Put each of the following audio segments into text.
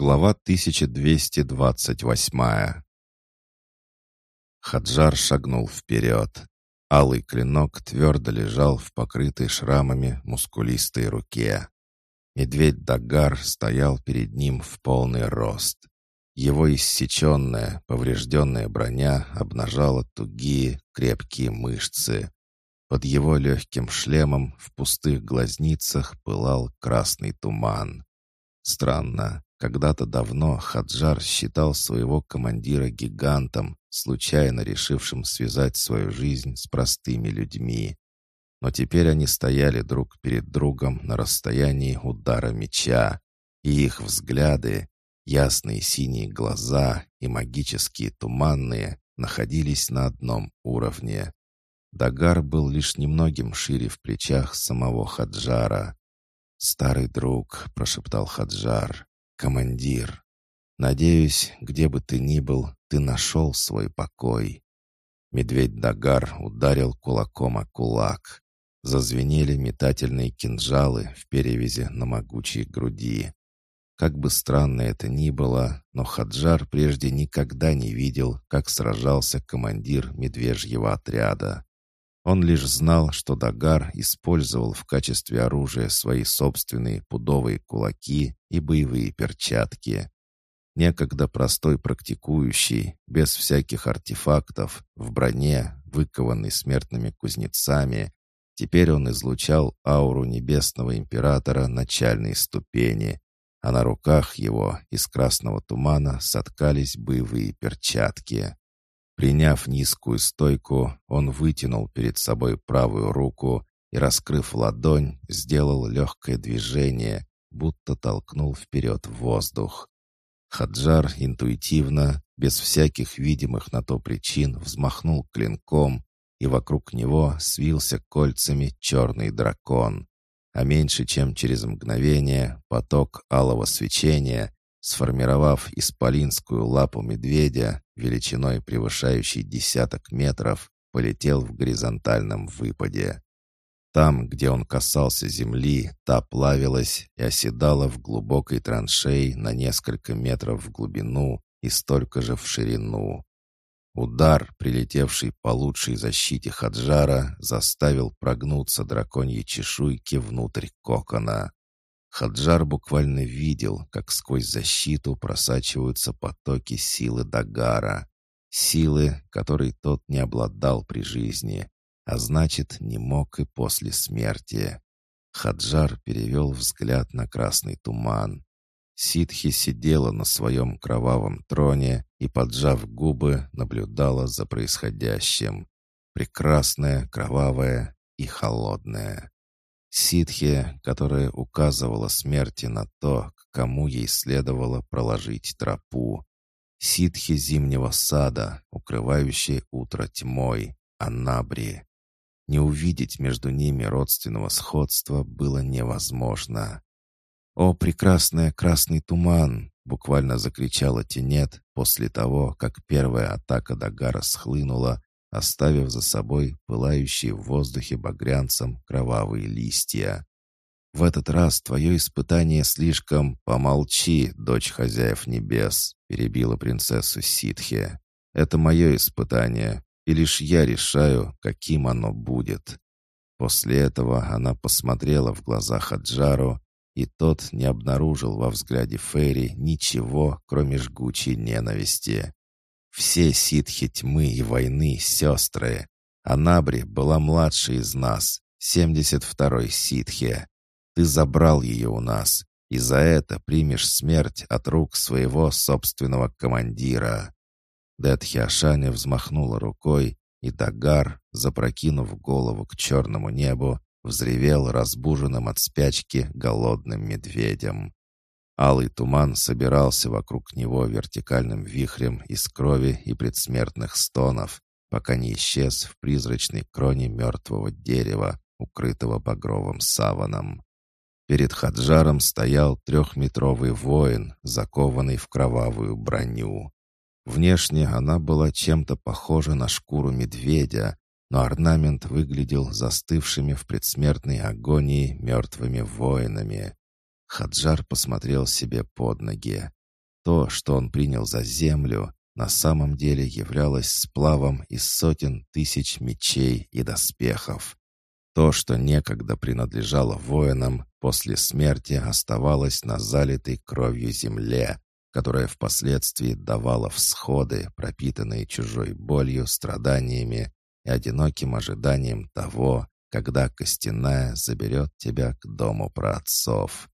Глава 1228 Хаджар шагнул вперед. Алый клинок твердо лежал в покрытой шрамами мускулистой руке. Медведь Дагар стоял перед ним в полный рост. Его иссеченная, поврежденная броня обнажала тугие, крепкие мышцы. Под его легким шлемом в пустых глазницах пылал красный туман. Странно, когда-то давно Хаджар считал своего командира гигантом, случайно решившим связать свою жизнь с простыми людьми. Но теперь они стояли друг перед другом на расстоянии удара меча, и их взгляды, ясные синие глаза и магические туманные, находились на одном уровне. Дагар был лишь немногим шире в плечах самого Хаджара. «Старый друг», — прошептал Хаджар, командир. Надеюсь, где бы ты ни был, ты нашел свой покой». Медведь Дагар ударил кулаком о кулак. Зазвенели метательные кинжалы в перевязи на могучей груди. Как бы странно это ни было, но Хаджар прежде никогда не видел, как сражался командир медвежьего отряда. Он лишь знал, что Дагар использовал в качестве оружия свои собственные пудовые кулаки и боевые перчатки. Некогда простой практикующий, без всяких артефактов, в броне, выкованный смертными кузнецами, теперь он излучал ауру небесного императора начальной ступени, а на руках его из красного тумана соткались боевые перчатки. Приняв низкую стойку, он вытянул перед собой правую руку и, раскрыв ладонь, сделал легкое движение, будто толкнул вперед воздух. Хаджар интуитивно, без всяких видимых на то причин, взмахнул клинком, и вокруг него свился кольцами черный дракон. А меньше чем через мгновение поток алого свечения Сформировав исполинскую лапу медведя, величиной превышающей десяток метров, полетел в горизонтальном выпаде. Там, где он касался земли, та плавилась и оседала в глубокой траншеи на несколько метров в глубину и столько же в ширину. Удар, прилетевший по лучшей защите Хаджара, заставил прогнуться драконьи чешуйки внутрь кокона. Хаджар буквально видел, как сквозь защиту просачиваются потоки силы Дагара. Силы, которой тот не обладал при жизни, а значит, не мог и после смерти. Хаджар перевел взгляд на красный туман. Ситхи сидела на своем кровавом троне и, поджав губы, наблюдала за происходящим. Прекрасная, кровавая и холодная. Ситхи, которая указывала смерти на то, к кому ей следовало проложить тропу. Ситхи зимнего сада, укрывающие утро тьмой, Анабри. Не увидеть между ними родственного сходства было невозможно. «О, прекрасный красный туман!» — буквально закричала Тенет после того, как первая атака Дагара схлынула, оставив за собой пылающие в воздухе багрянцем кровавые листья. «В этот раз твое испытание слишком... Помолчи, дочь хозяев небес!» — перебила принцессу Ситхе. «Это мое испытание, и лишь я решаю, каким оно будет». После этого она посмотрела в глаза Хаджару, и тот не обнаружил во взгляде Ферри ничего, кроме жгучей ненависти. Все ситхи тьмы и войны — сестры. Анабри была младшей из нас, 72-й ситхи. Ты забрал ее у нас, и за это примешь смерть от рук своего собственного командира». Детхиашаня взмахнула рукой, и Дагар, запрокинув голову к черному небу, взревел разбуженным от спячки голодным медведем. Алый туман собирался вокруг него вертикальным вихрем из крови и предсмертных стонов, пока не исчез в призрачной кроне мертвого дерева, укрытого багровым саваном. Перед Хаджаром стоял трехметровый воин, закованный в кровавую броню. Внешне она была чем-то похожа на шкуру медведя, но орнамент выглядел застывшими в предсмертной агонии мертвыми воинами. Хаджар посмотрел себе под ноги. то, что он принял за землю, на самом деле являлось сплавом из сотен тысяч мечей и доспехов. То, что некогда принадлежало воинам, после смерти оставалось на залитой кровью земле, которая впоследствии давала всходы, пропитанные чужой болью, страданиями и одиноким ожиданием того, когда костяная заберет тебя к дому праотцов.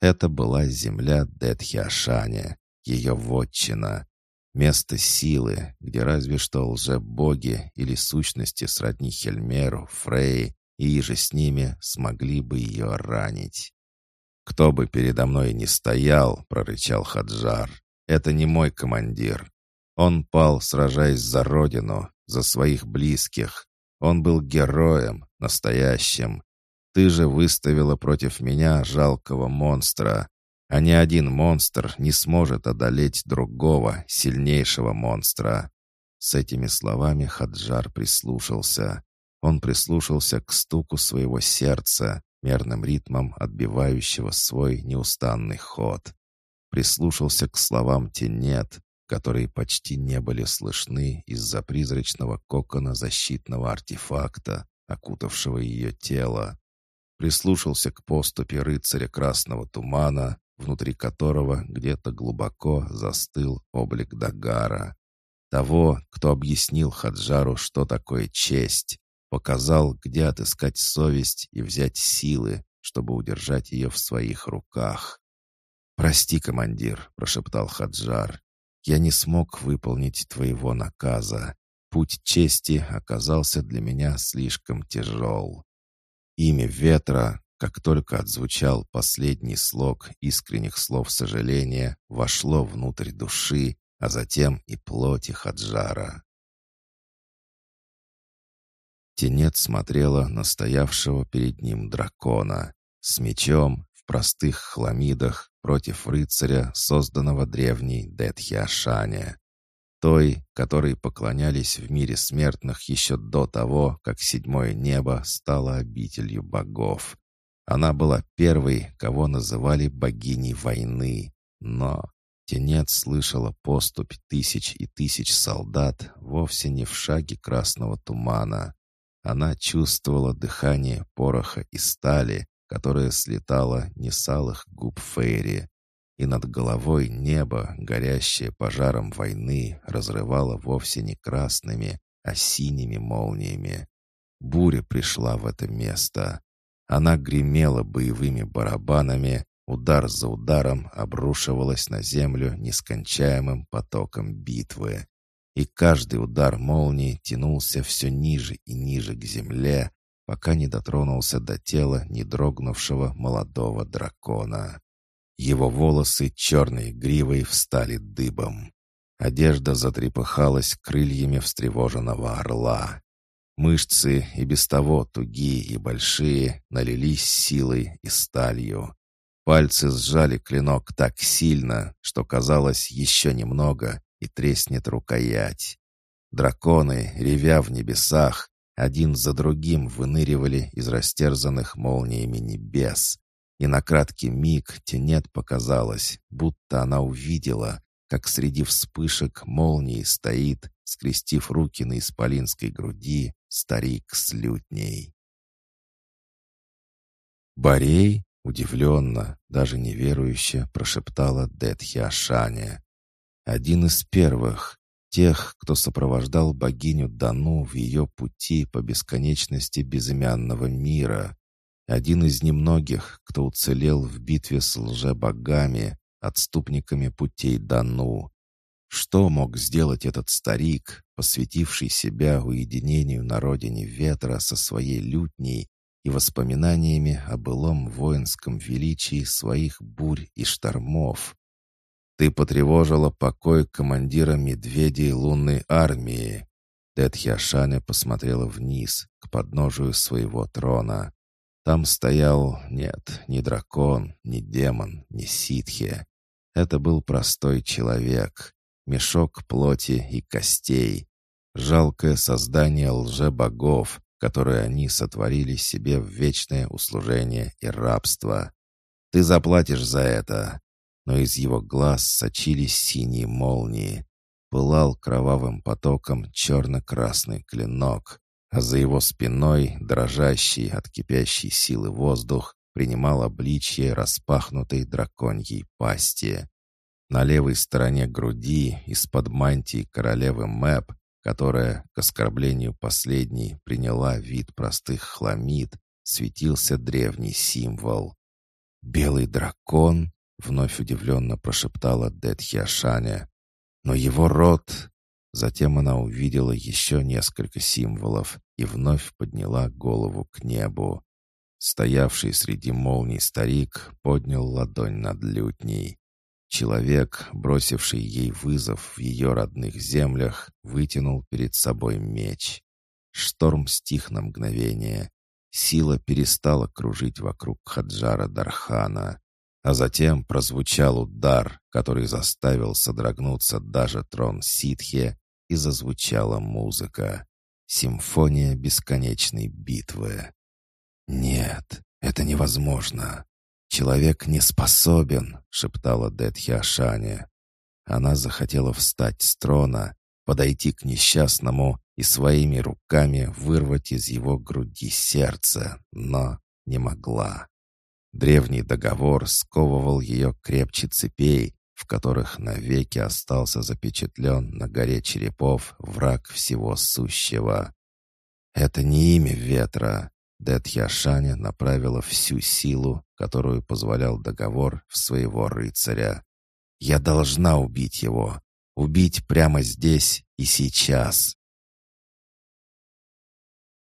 Это была земля Детхиашане, ее вотчина, место силы, где разве что лже-боги или сущности сродни Хельмеру, Фрей и же с ними смогли бы ее ранить. «Кто бы передо мной ни стоял», — прорычал Хаджар, — «это не мой командир. Он пал, сражаясь за родину, за своих близких. Он был героем, настоящим. Ты же выставила против меня жалкого монстра, а ни один монстр не сможет одолеть другого, сильнейшего монстра». С этими словами Хаджар прислушался. Он прислушался к стуку своего сердца, мерным ритмом отбивающего свой неустанный ход. Прислушался к словам «тенет», которые почти не были слышны из-за призрачного кокона защитного артефакта, окутавшего ее тело. Прислушался к поступе рыцаря красного тумана, внутри которого где-то глубоко застыл облик Дагара. Того, кто объяснил Хаджару, что такое честь, Показал, где отыскать совесть и взять силы, чтобы удержать ее в своих руках. «Прости, командир», — прошептал Хаджар. «Я не смог выполнить твоего наказа. Путь чести оказался для меня слишком тяжел». Имя ветра, как только отзвучал последний слог искренних слов сожаления, вошло внутрь души, а затем и плоти Хаджара. Тенет смотрела на стоявшего перед ним дракона с мечом в простых хламидах против рыцаря, созданного древней Детхиашане. Той, которой поклонялись в мире смертных еще до того, как седьмое небо стало обителью богов. Она была первой, кого называли богиней войны, но Тенет слышала поступь тысяч и тысяч солдат вовсе не в шаге красного тумана. Она чувствовала дыхание пороха и стали, которое слетало не с алых губ Фейри, и над головой небо, горящее пожаром войны, разрывало вовсе не красными, а синими молниями. Буря пришла в это место. Она гремела боевыми барабанами, удар за ударом обрушивалась на землю нескончаемым потоком битвы и каждый удар молнии тянулся все ниже и ниже к земле, пока не дотронулся до тела не дрогнувшего молодого дракона. Его волосы черной гривой встали дыбом. Одежда затрепыхалась крыльями встревоженного орла. Мышцы, и без того тугие и большие, налились силой и сталью. Пальцы сжали клинок так сильно, что казалось еще немного, и треснет рукоять. Драконы, ревя в небесах, один за другим выныривали из растерзанных молниями небес. И на краткий миг Тенет показалось, будто она увидела, как среди вспышек молнии стоит, скрестив руки на исполинской груди, старик с лютней. «Борей?» — удивленно, даже неверующе прошептала Детхи Ашане. Один из первых, тех, кто сопровождал богиню Дану в ее пути по бесконечности безымянного мира. Один из немногих, кто уцелел в битве с лжебогами, отступниками путей Дану. Что мог сделать этот старик, посвятивший себя уединению на родине ветра со своей лютней и воспоминаниями о былом воинском величии своих бурь и штормов? Ты потревожила покой командира медведей лунной армии. Тетхиашаня посмотрела вниз, к подножию своего трона. Там стоял, нет, не дракон, не демон, не ситхи. Это был простой человек, мешок плоти и костей, жалкое создание лже-богов, которое они сотворили себе в вечное услужение и рабство. Ты заплатишь за это. но из его глаз сочились синие молнии. Пылал кровавым потоком черно-красный клинок, а за его спиной, дрожащий от кипящей силы воздух, принимал обличье распахнутой драконьей пасти. На левой стороне груди из-под мантии королевы Мэп, которая, к оскорблению последней, приняла вид простых хламид, светился древний символ. «Белый дракон?» — вновь удивленно прошептала Детхиашаня. «Но его рот...» Затем она увидела еще несколько символов и вновь подняла голову к небу. Стоявший среди молний старик поднял ладонь над лютней. Человек, бросивший ей вызов в ее родных землях, вытянул перед собой меч. Шторм стих на мгновение. Сила перестала кружить вокруг Хаджара Дархана. А затем прозвучал удар, который заставил содрогнуться даже трон ситхи, и зазвучала музыка. Симфония бесконечной битвы. «Нет, это невозможно. «Человек не способен», — шептала Детхи Ашане. Она захотела встать с трона, подойти к несчастному и своими руками вырвать из его груди сердце, но не могла. Древний договор сковывал ее крепче цепей, в которых навеки остался запечатлен на горе черепов враг всего сущего. Это не имя ветра, Детхиашаня направила всю силу, которую позволял договор, в своего рыцаря. «Я должна убить его. Убить прямо здесь и сейчас».